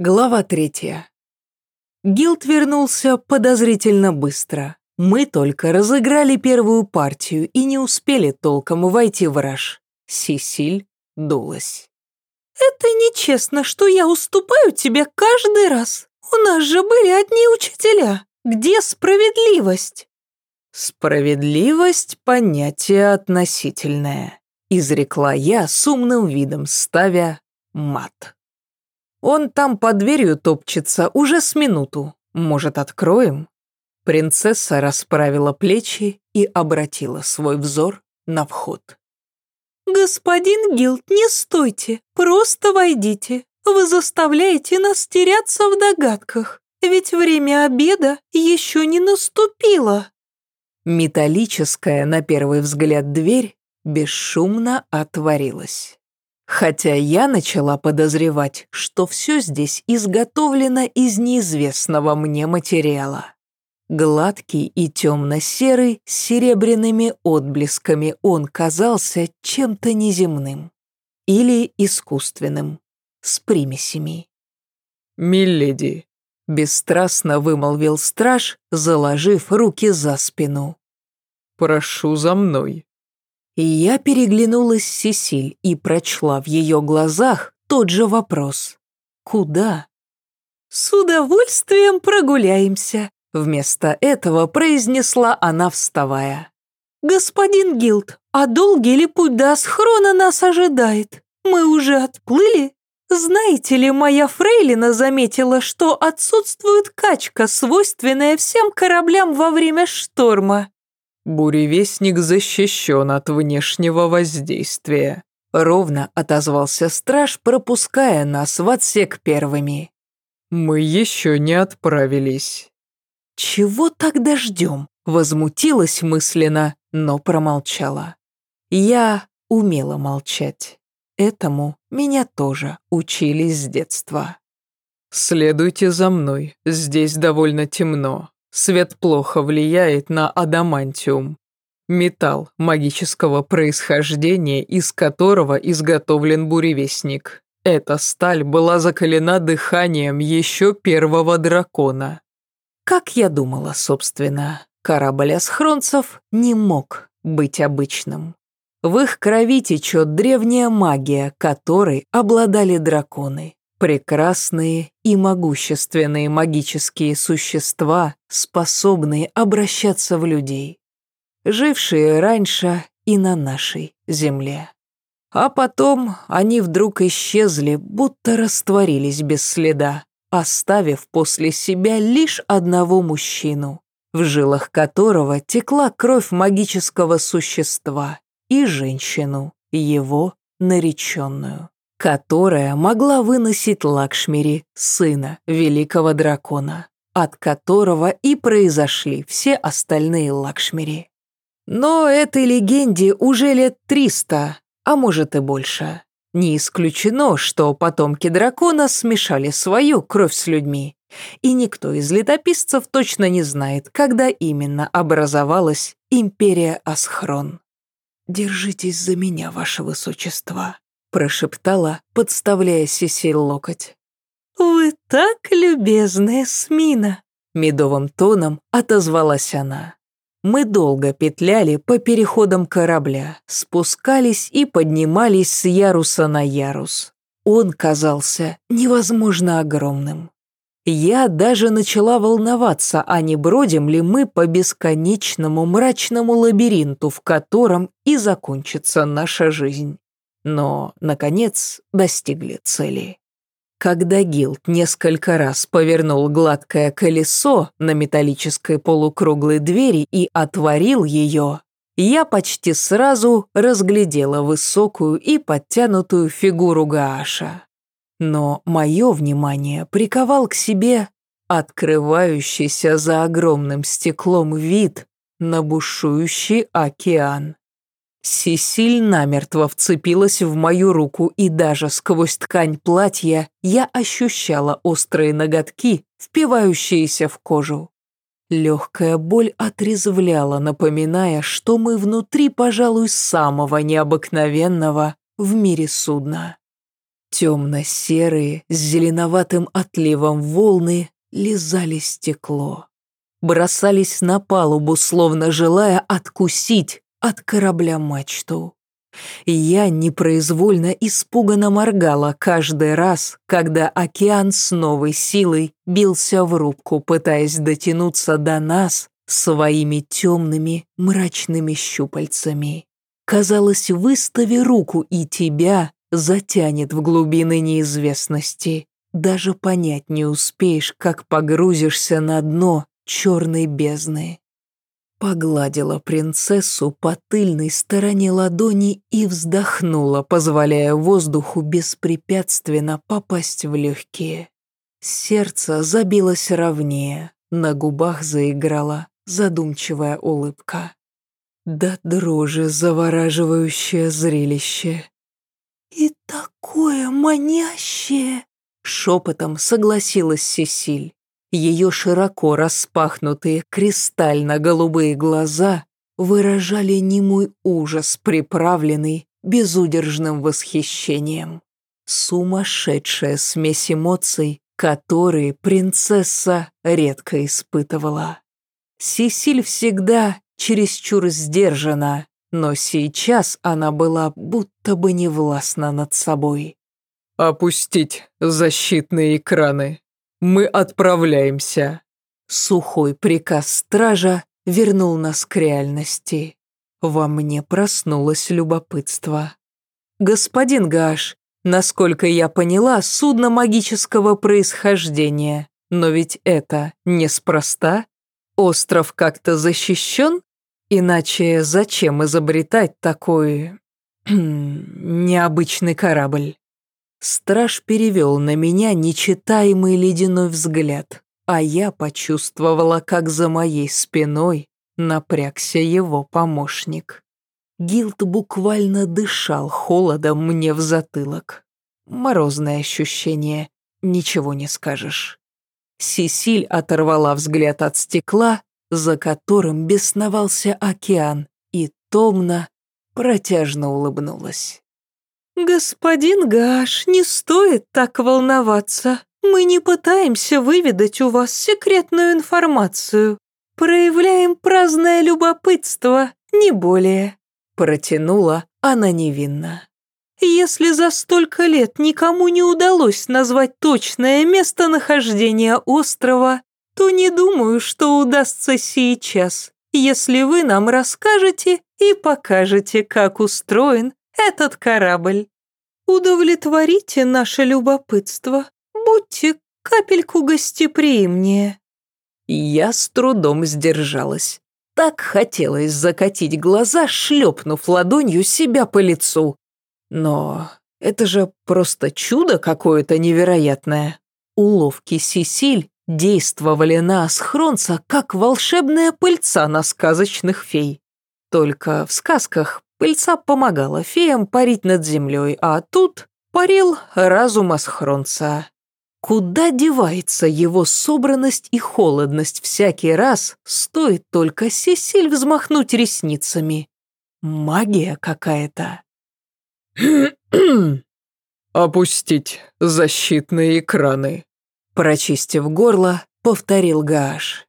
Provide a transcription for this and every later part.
Глава третья. Гилд вернулся подозрительно быстро. Мы только разыграли первую партию и не успели толком войти в раж. Сисиль дулась. «Это нечестно, что я уступаю тебе каждый раз. У нас же были одни учителя. Где справедливость?» «Справедливость – понятие относительное», – изрекла я с умным видом, ставя мат. Он там под дверью топчется уже с минуту. Может, откроем?» Принцесса расправила плечи и обратила свой взор на вход. «Господин Гилд, не стойте, просто войдите. Вы заставляете нас теряться в догадках, ведь время обеда еще не наступило». Металлическая, на первый взгляд, дверь бесшумно отворилась. Хотя я начала подозревать, что все здесь изготовлено из неизвестного мне материала. Гладкий и темно-серый, с серебряными отблесками он казался чем-то неземным. Или искусственным, с примесями. «Миледи», — бесстрастно вымолвил страж, заложив руки за спину. «Прошу за мной». Я переглянулась с Сесиль и прочла в ее глазах тот же вопрос. «Куда?» «С удовольствием прогуляемся», — вместо этого произнесла она, вставая. «Господин Гилд, а долгий ли путь до Асхрона нас ожидает? Мы уже отплыли? Знаете ли, моя фрейлина заметила, что отсутствует качка, свойственная всем кораблям во время шторма. «Буревестник защищен от внешнего воздействия», — ровно отозвался страж, пропуская нас в отсек первыми. «Мы еще не отправились». «Чего тогда ждем?» — возмутилась мысленно, но промолчала. Я умела молчать. Этому меня тоже учили с детства. «Следуйте за мной, здесь довольно темно», Свет плохо влияет на адамантиум. Металл магического происхождения, из которого изготовлен буревестник. Эта сталь была закалена дыханием еще первого дракона. Как я думала, собственно, корабль асхронцев не мог быть обычным. В их крови течет древняя магия, которой обладали драконы. Прекрасные и могущественные магические существа, способные обращаться в людей, жившие раньше и на нашей земле. А потом они вдруг исчезли, будто растворились без следа, оставив после себя лишь одного мужчину, в жилах которого текла кровь магического существа, и женщину, его нареченную которая могла выносить Лакшмири, сына великого дракона, от которого и произошли все остальные Лакшмири. Но этой легенде уже лет триста, а может и больше. Не исключено, что потомки дракона смешали свою кровь с людьми, и никто из летописцев точно не знает, когда именно образовалась империя Асхрон. «Держитесь за меня, ваше высочество», прошептала, подставляя Сесиль локоть. «Вы так любезны, Смина!» Медовым тоном отозвалась она. Мы долго петляли по переходам корабля, спускались и поднимались с яруса на ярус. Он казался невозможно огромным. Я даже начала волноваться, а не бродим ли мы по бесконечному мрачному лабиринту, в котором и закончится наша жизнь но, наконец, достигли цели. Когда Гилд несколько раз повернул гладкое колесо на металлической полукруглой двери и отворил ее, я почти сразу разглядела высокую и подтянутую фигуру Гааша. Но мое внимание приковал к себе открывающийся за огромным стеклом вид на бушующий океан. Сесиль намертво вцепилась в мою руку, и даже сквозь ткань платья я ощущала острые ноготки, впивающиеся в кожу. Легкая боль отрезвляла, напоминая, что мы внутри, пожалуй, самого необыкновенного в мире судна. Темно-серые, с зеленоватым отливом волны лизали стекло. Бросались на палубу, словно желая откусить от корабля мачту. Я непроизвольно испуганно моргала каждый раз, когда океан с новой силой бился в рубку, пытаясь дотянуться до нас своими темными мрачными щупальцами. Казалось, выстави руку и тебя затянет в глубины неизвестности. Даже понять не успеешь, как погрузишься на дно черной бездны. Погладила принцессу по тыльной стороне ладони и вздохнула, позволяя воздуху беспрепятственно попасть в легкие. Сердце забилось ровнее, на губах заиграла задумчивая улыбка. Да дрожи завораживающее зрелище. «И такое манящее!» Шепотом согласилась Сесиль. Ее широко распахнутые кристально-голубые глаза выражали немой ужас, приправленный безудержным восхищением. Сумасшедшая смесь эмоций, которые принцесса редко испытывала. Сесиль всегда чересчур сдержана, но сейчас она была будто бы невластна над собой. «Опустить защитные экраны», мы отправляемся». Сухой приказ стража вернул нас к реальности. Во мне проснулось любопытство. «Господин Гаш, насколько я поняла, судно магического происхождения, но ведь это неспроста. Остров как-то защищен? Иначе зачем изобретать такой... необычный корабль?» Страж перевел на меня нечитаемый ледяной взгляд, а я почувствовала, как за моей спиной напрягся его помощник. Гилд буквально дышал холодом мне в затылок. Морозное ощущение, ничего не скажешь. Сесиль оторвала взгляд от стекла, за которым бесновался океан, и томно, протяжно улыбнулась. «Господин Гаш, не стоит так волноваться. Мы не пытаемся выведать у вас секретную информацию. Проявляем праздное любопытство, не более». Протянула она невинно. «Если за столько лет никому не удалось назвать точное местонахождение острова, то не думаю, что удастся сейчас, если вы нам расскажете и покажете, как устроен этот корабль. Удовлетворите наше любопытство, будьте капельку гостеприимнее». Я с трудом сдержалась. Так хотелось закатить глаза, шлепнув ладонью себя по лицу. Но это же просто чудо какое-то невероятное. Уловки Сисиль действовали на Асхронца, как волшебная пыльца на сказочных фей. Только в сказках Пыльца помогала феям парить над землей, а тут парил разум Асхронца. Куда девается его собранность и холодность всякий раз, стоит только Сесиль взмахнуть ресницами. Магия какая-то. «Опустить защитные экраны», прочистив горло, повторил Гааш.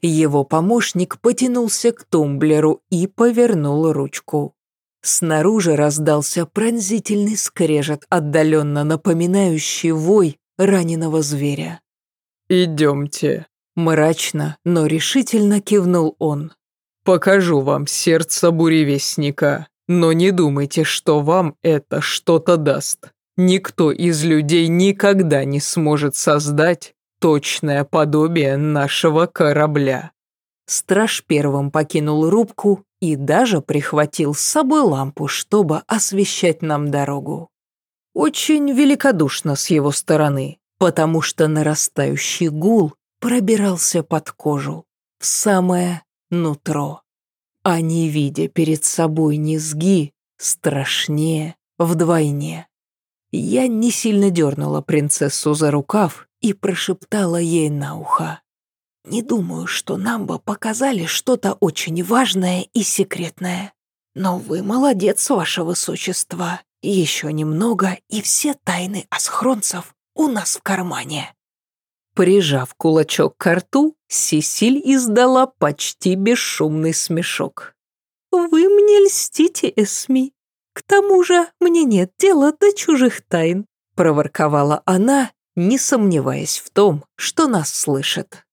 Его помощник потянулся к тумблеру и повернул ручку. Снаружи раздался пронзительный скрежет, отдаленно напоминающий вой раненого зверя. «Идемте», – мрачно, но решительно кивнул он. «Покажу вам сердце буревестника, но не думайте, что вам это что-то даст. Никто из людей никогда не сможет создать точное подобие нашего корабля». Страж первым покинул рубку и даже прихватил с собой лампу, чтобы освещать нам дорогу. Очень великодушно с его стороны, потому что нарастающий гул пробирался под кожу, в самое нутро. А не видя перед собой низги, страшнее вдвойне. Я не сильно дернула принцессу за рукав и прошептала ей на ухо. Не думаю, что нам бы показали что-то очень важное и секретное. Но вы молодец, ваше высочество. Еще немного, и все тайны асхронцев у нас в кармане». Прижав кулачок к рту, Сесиль издала почти бесшумный смешок. «Вы мне льстите, Эсми. К тому же мне нет дела до чужих тайн», проворковала она, не сомневаясь в том, что нас слышит.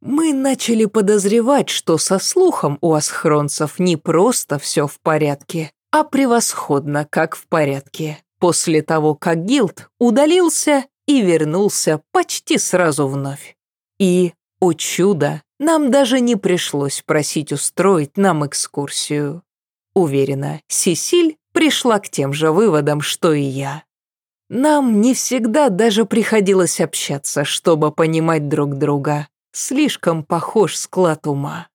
Мы начали подозревать, что со слухом у асхронцев не просто все в порядке, а превосходно как в порядке, после того, как Гилд удалился и вернулся почти сразу вновь. И, о чудо, нам даже не пришлось просить устроить нам экскурсию. Уверена, Сесиль пришла к тем же выводам, что и я. Нам не всегда даже приходилось общаться, чтобы понимать друг друга. Слишком похож склад ума.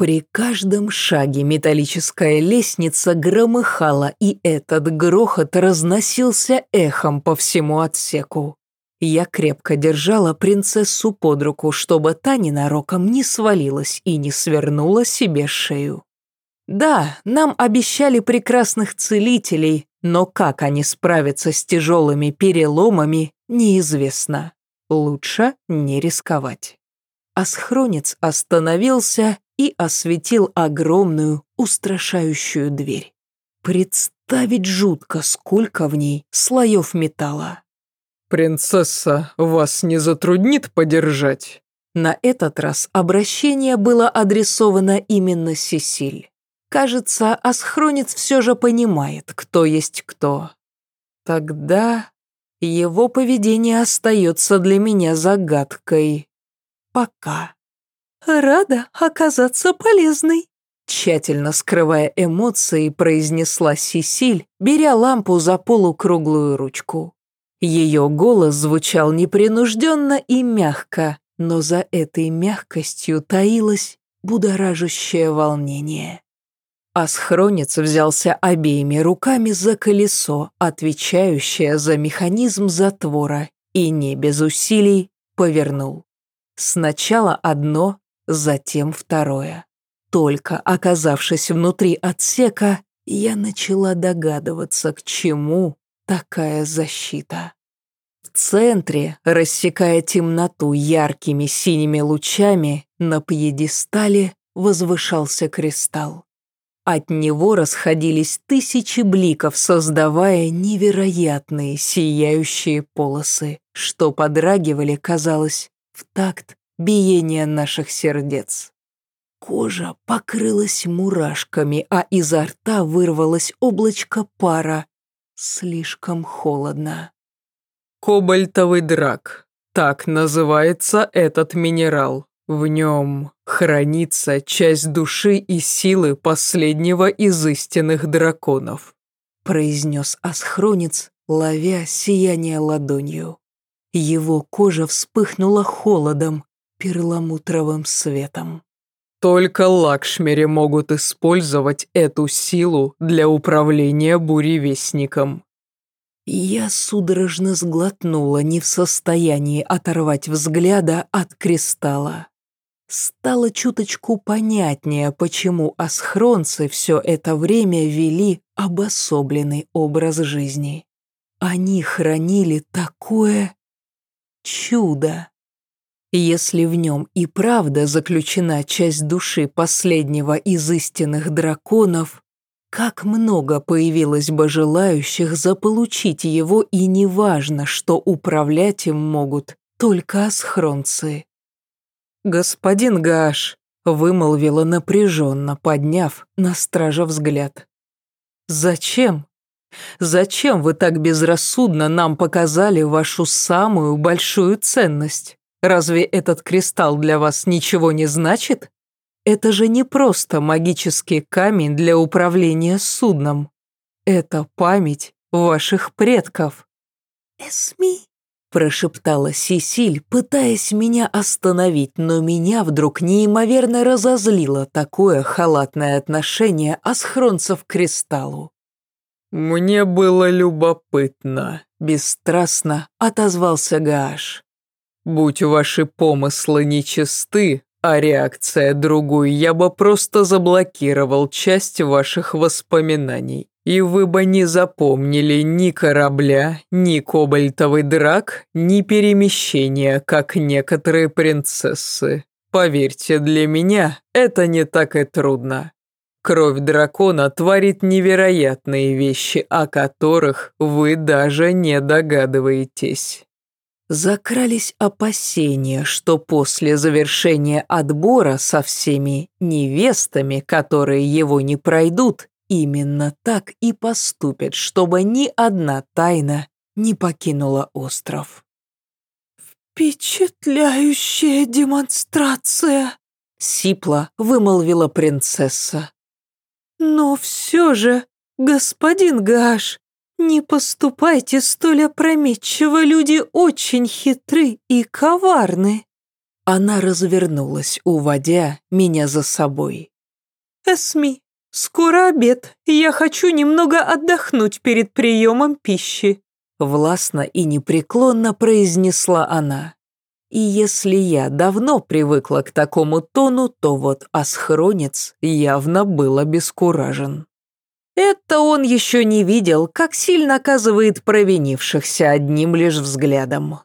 При каждом шаге металлическая лестница громыхала, и этот грохот разносился эхом по всему отсеку. Я крепко держала принцессу под руку, чтобы та ненароком не свалилась и не свернула себе шею. Да, нам обещали прекрасных целителей, но как они справятся с тяжелыми переломами, неизвестно. Лучше не рисковать. Асхронец остановился и осветил огромную, устрашающую дверь. Представить жутко, сколько в ней слоев металла. «Принцесса, вас не затруднит подержать?» На этот раз обращение было адресовано именно Сесиль. Кажется, Асхронец все же понимает, кто есть кто. Тогда его поведение остается для меня загадкой. Пока. «Рада оказаться полезной», тщательно скрывая эмоции, произнесла Сесиль, беря лампу за полукруглую ручку. Ее голос звучал непринужденно и мягко, но за этой мягкостью таилось будоражащее волнение. Асхронец взялся обеими руками за колесо, отвечающее за механизм затвора, и не без усилий повернул. Сначала одно, затем второе. Только оказавшись внутри отсека, я начала догадываться, к чему такая защита. В центре, рассекая темноту яркими синими лучами, на пьедестале возвышался кристалл. От него расходились тысячи бликов, создавая невероятные сияющие полосы, что подрагивали, казалось, в такт биения наших сердец. Кожа покрылась мурашками, а изо рта вырвалось облачко пара, Слишком холодно. Кобальтовый драк. Так называется этот минерал. В нем хранится часть души и силы последнего из истинных драконов», произнес Асхронец, ловя сияние ладонью. Его кожа вспыхнула холодом, перламутровым светом. Только Лакшмери могут использовать эту силу для управления буревестником. Я судорожно сглотнула, не в состоянии оторвать взгляда от кристалла. Стало чуточку понятнее, почему асхронцы все это время вели обособленный образ жизни. Они хранили такое чудо. Если в нем и правда заключена часть души последнего из истинных драконов, как много появилось бы желающих заполучить его, и неважно, что управлять им могут только асхронцы. «Господин Гаш», — вымолвила напряженно, подняв на стража взгляд. «Зачем? Зачем вы так безрассудно нам показали вашу самую большую ценность?» Разве этот кристалл для вас ничего не значит? Это же не просто магический камень для управления судном. Это память ваших предков. «Эсми», – прошептала Сесиль, пытаясь меня остановить, но меня вдруг неимоверно разозлило такое халатное отношение асхронцев к кристаллу. «Мне было любопытно», – бесстрастно отозвался Гааш. Будь ваши помыслы нечисты, а реакция другой, я бы просто заблокировал часть ваших воспоминаний и вы бы не запомнили ни корабля, ни кобальтовый драк, ни перемещения, как некоторые принцессы. Поверьте, для меня это не так и трудно. Кровь дракона творит невероятные вещи, о которых вы даже не догадываетесь. Закрались опасения, что после завершения отбора со всеми невестами, которые его не пройдут, именно так и поступят, чтобы ни одна тайна не покинула остров. «Впечатляющая демонстрация!» — сипло вымолвила принцесса. «Но все же, господин Гаш, не поступайте столь опрометчиво, люди очень хитры и коварны». Она развернулась, уводя меня за собой. «Эсми, скоро обед, я хочу немного отдохнуть перед приемом пищи». Властно и непреклонно произнесла она. И если я давно привыкла к такому тону, то вот асхронец явно был обескуражен. Это он еще не видел, как сильно наказывает провинившихся одним лишь взглядом.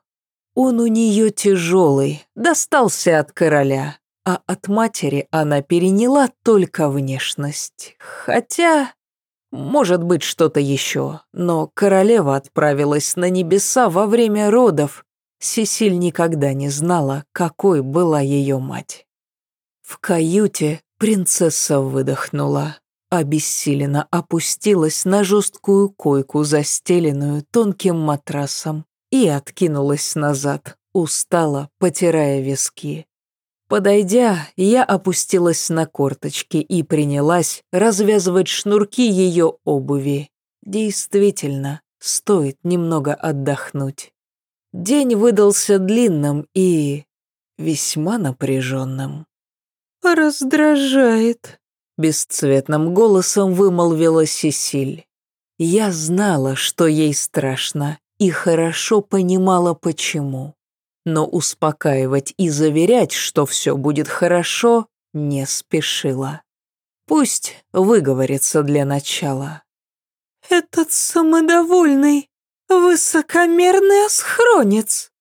Он у нее тяжелый, достался от короля, а от матери она переняла только внешность. Хотя, может быть, что-то еще, но королева отправилась на небеса во время родов, Сесиль никогда не знала, какой была ее мать. В каюте принцесса выдохнула, обессиленно опустилась на жесткую койку, застеленную тонким матрасом, и откинулась назад, устала, потирая виски. Подойдя, я опустилась на корточки и принялась развязывать шнурки ее обуви. Действительно, стоит немного отдохнуть. День выдался длинным и весьма напряженным. «Раздражает», — бесцветным голосом вымолвила Сесиль. Я знала, что ей страшно, и хорошо понимала, почему. Но успокаивать и заверять, что все будет хорошо, не спешила. Пусть выговорится для начала. «Этот самодовольный «Высокомерный асхронец!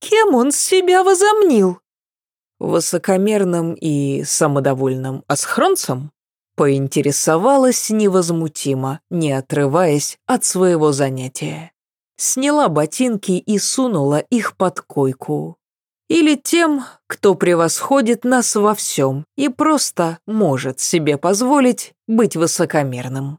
Кем он себя возомнил?» Высокомерным и самодовольным асхронцем поинтересовалась невозмутимо, не отрываясь от своего занятия. Сняла ботинки и сунула их под койку. Или тем, кто превосходит нас во всем и просто может себе позволить быть высокомерным.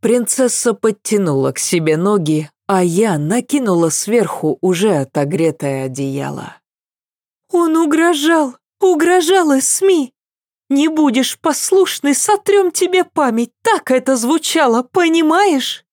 Принцесса подтянула к себе ноги, а я накинула сверху уже отогретое одеяло. «Он угрожал, угрожал СМИ. Не будешь послушный, сотрем тебе память, так это звучало, понимаешь?»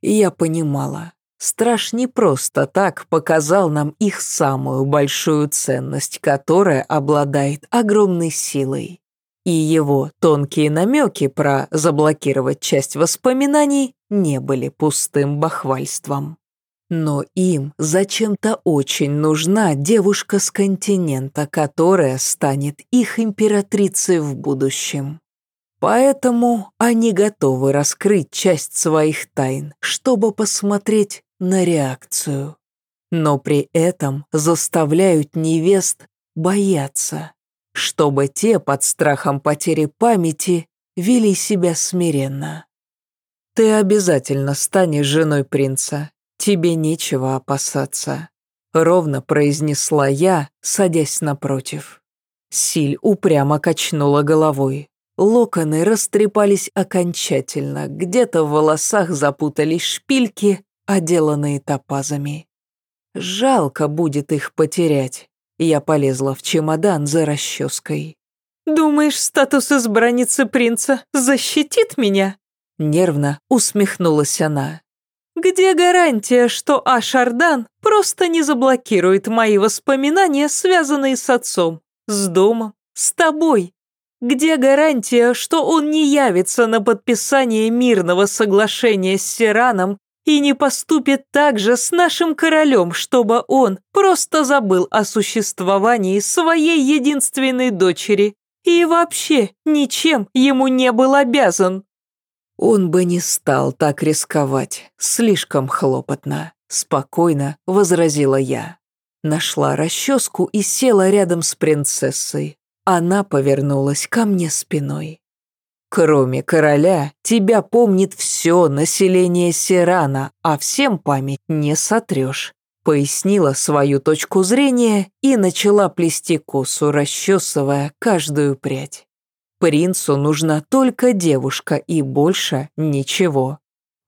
Я понимала. Страж не просто так показал нам их самую большую ценность, которая обладает огромной силой и его тонкие намеки про заблокировать часть воспоминаний не были пустым бахвальством. Но им зачем-то очень нужна девушка с континента, которая станет их императрицей в будущем. Поэтому они готовы раскрыть часть своих тайн, чтобы посмотреть на реакцию. Но при этом заставляют невест бояться чтобы те под страхом потери памяти вели себя смиренно. Ты обязательно станешь женой принца, тебе нечего опасаться, ровно произнесла я, садясь напротив. Силь упрямо качнула головой. Локоны растрепались окончательно, где-то в волосах запутались шпильки, оделанные топазами. Жалко будет их потерять. Я полезла в чемодан за расческой. «Думаешь, статус избранницы принца защитит меня?» Нервно усмехнулась она. «Где гарантия, что Ашардан просто не заблокирует мои воспоминания, связанные с отцом, с домом, с тобой? Где гарантия, что он не явится на подписание мирного соглашения с Сираном и не поступит так же с нашим королем, чтобы он просто забыл о существовании своей единственной дочери и вообще ничем ему не был обязан. Он бы не стал так рисковать, слишком хлопотно, спокойно возразила я. Нашла расческу и села рядом с принцессой. Она повернулась ко мне спиной. Кроме короля, тебя помнит все население Сирана, а всем память не сотрешь. Пояснила свою точку зрения и начала плести косу, расчесывая каждую прядь. Принцу нужна только девушка и больше ничего.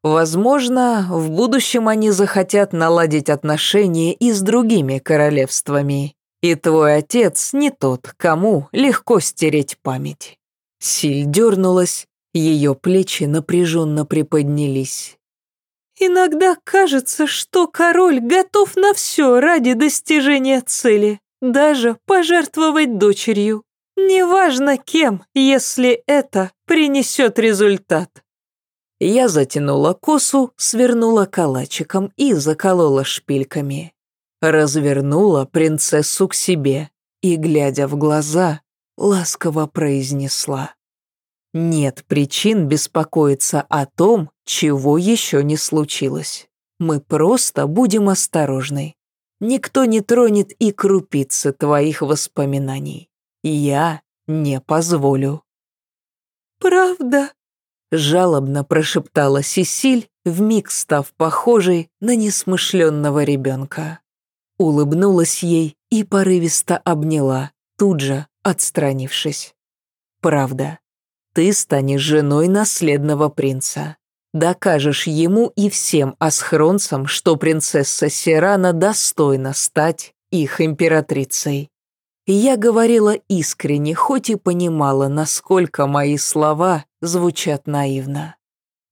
Возможно, в будущем они захотят наладить отношения и с другими королевствами. И твой отец не тот, кому легко стереть память. Силь дернулась, ее плечи напряженно приподнялись. «Иногда кажется, что король готов на все ради достижения цели, даже пожертвовать дочерью. Неважно кем, если это принесет результат. Я затянула косу, свернула калачиком и заколола шпильками. Развернула принцессу к себе и, глядя в глаза, ласково произнесла. «Нет причин беспокоиться о том, чего еще не случилось. Мы просто будем осторожны. Никто не тронет и крупицы твоих воспоминаний. Я не позволю». «Правда?» — жалобно прошептала Сесиль, вмиг став похожей на несмышленного ребенка. Улыбнулась ей и порывисто обняла, тут же отстранившись. «Правда, ты станешь женой наследного принца. Докажешь ему и всем асхронцам, что принцесса Сирана достойна стать их императрицей. Я говорила искренне, хоть и понимала, насколько мои слова звучат наивно.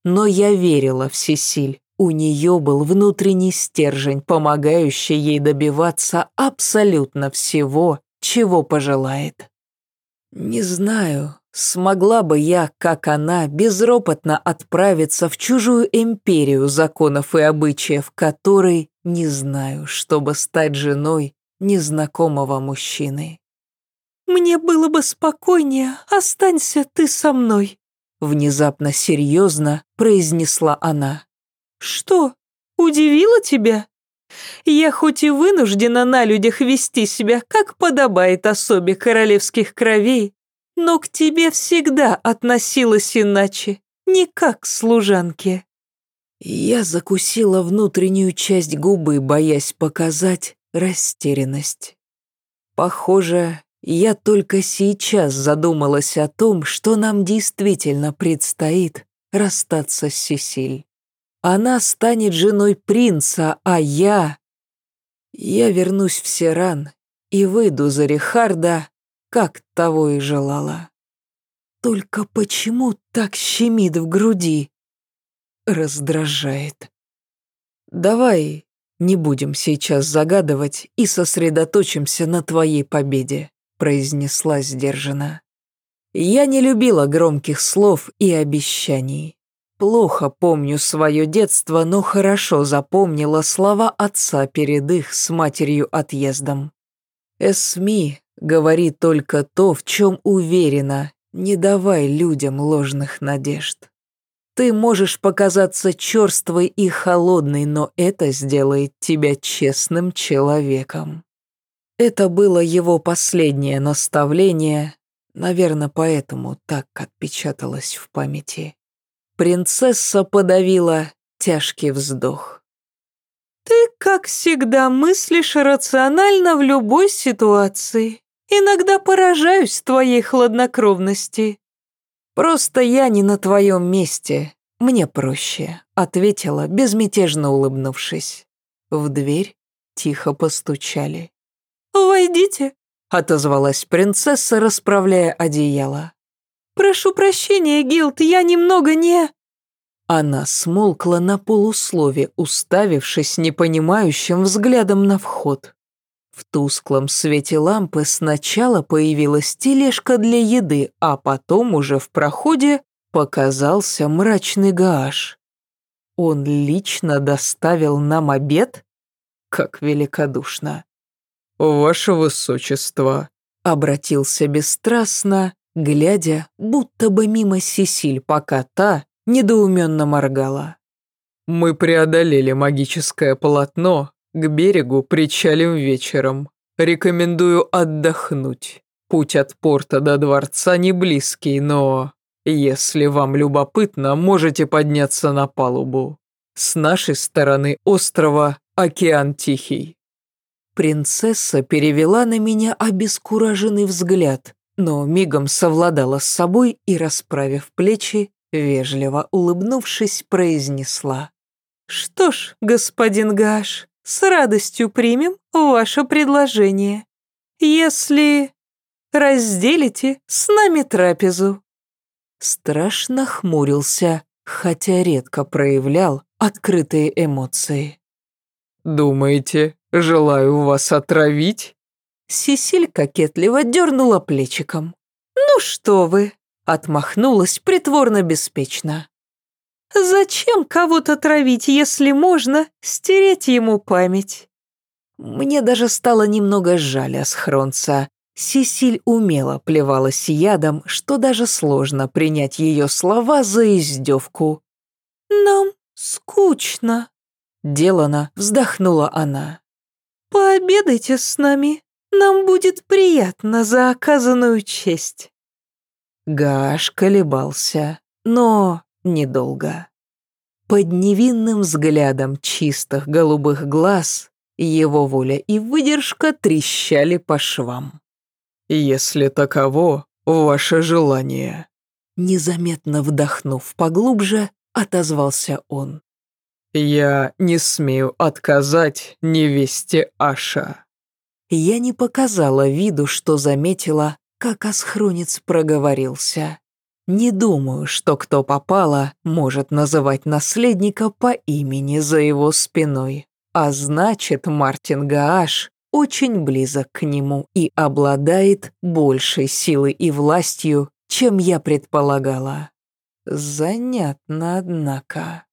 Но я верила в Сесиль. У нее был внутренний стержень, помогающий ей добиваться абсолютно всего, чего пожелает. Не знаю, смогла бы я, как она, безропотно отправиться в чужую империю законов и обычаев, которой не знаю, чтобы стать женой незнакомого мужчины. «Мне было бы спокойнее, останься ты со мной», внезапно серьезно произнесла она. «Что, удивило тебя? Я хоть и вынуждена на людях вести себя, как подобает особе королевских кровей, но к тебе всегда относилась иначе, не как к служанке». Я закусила внутреннюю часть губы, боясь показать, растерянность. Похоже, я только сейчас задумалась о том, что нам действительно предстоит расстаться с Сесиль. Она станет женой принца, а я... Я вернусь в Сиран и выйду за Рихарда, как того и желала. Только почему так щемит в груди? Раздражает. Давай «Не будем сейчас загадывать и сосредоточимся на твоей победе», произнесла сдержанно. «Я не любила громких слов и обещаний. Плохо помню свое детство, но хорошо запомнила слова отца перед их с матерью отъездом. Эсми, говори только то, в чем уверена, не давай людям ложных надежд. Ты можешь показаться черствой и холодной, но это сделает тебя честным человеком. Это было его последнее наставление, наверное, поэтому так отпечаталось в памяти. Принцесса подавила тяжкий вздох. «Ты, как всегда, мыслишь рационально в любой ситуации. Иногда поражаюсь твоей хладнокровности. «Просто я не на твоем месте. Мне проще», — ответила, безмятежно улыбнувшись. В дверь тихо постучали. «Войдите», — отозвалась принцесса, расправляя одеяло. «Прошу прощения, Гилд, я немного не...» Она смолкла на полуслове, уставившись непонимающим взглядом на вход. В тусклом свете лампы сначала появилась тележка для еды, а потом уже в проходе показался мрачный гааш. Он лично доставил нам обед? Как великодушно. «Ваше высочество», — обратился бесстрастно, глядя, будто бы мимо Сесиль, пока та недоуменно моргала. «Мы преодолели магическое полотно, к берегу причалим вечером. Рекомендую отдохнуть. Путь от порта до дворца не близкий, но... Если вам любопытно, можете подняться на палубу. С нашей стороны острова Океан Тихий». Принцесса перевела на меня обескураженный взгляд, но мигом совладала с собой и, расправив плечи, вежливо улыбнувшись, произнесла. «Что ж, господин Гаш, с радостью примем ваше предложение. Если разделите с нами трапезу». Страшно хмурился, хотя редко проявлял открытые эмоции. «Думаете, желаю вас отравить?» Сесиль кокетливо дернула плечиком. «Ну что вы!» — отмахнулась притворно-беспечно. «Зачем кого-то травить, если можно стереть ему память?» Мне даже стало немного жаль Асхронца. Сесиль умело плевалась ядом, что даже сложно принять ее слова за издевку. «Нам скучно», — делано вздохнула она. «Пообедайте с нами, нам будет приятно за оказанную честь». Гаш колебался, но недолго. Под невинным взглядом чистых голубых глаз его воля и выдержка трещали по швам. «Если таково ваше желание». Незаметно вдохнув поглубже, отозвался он. «Я не смею отказать невесте Аша». Я не показала виду, что заметила, как Асхронец проговорился. Не думаю, что кто попало может называть наследника по имени за его спиной. А значит, Мартин Гааш очень близок к нему и обладает большей силой и властью, чем я предполагала. Занятно, однако.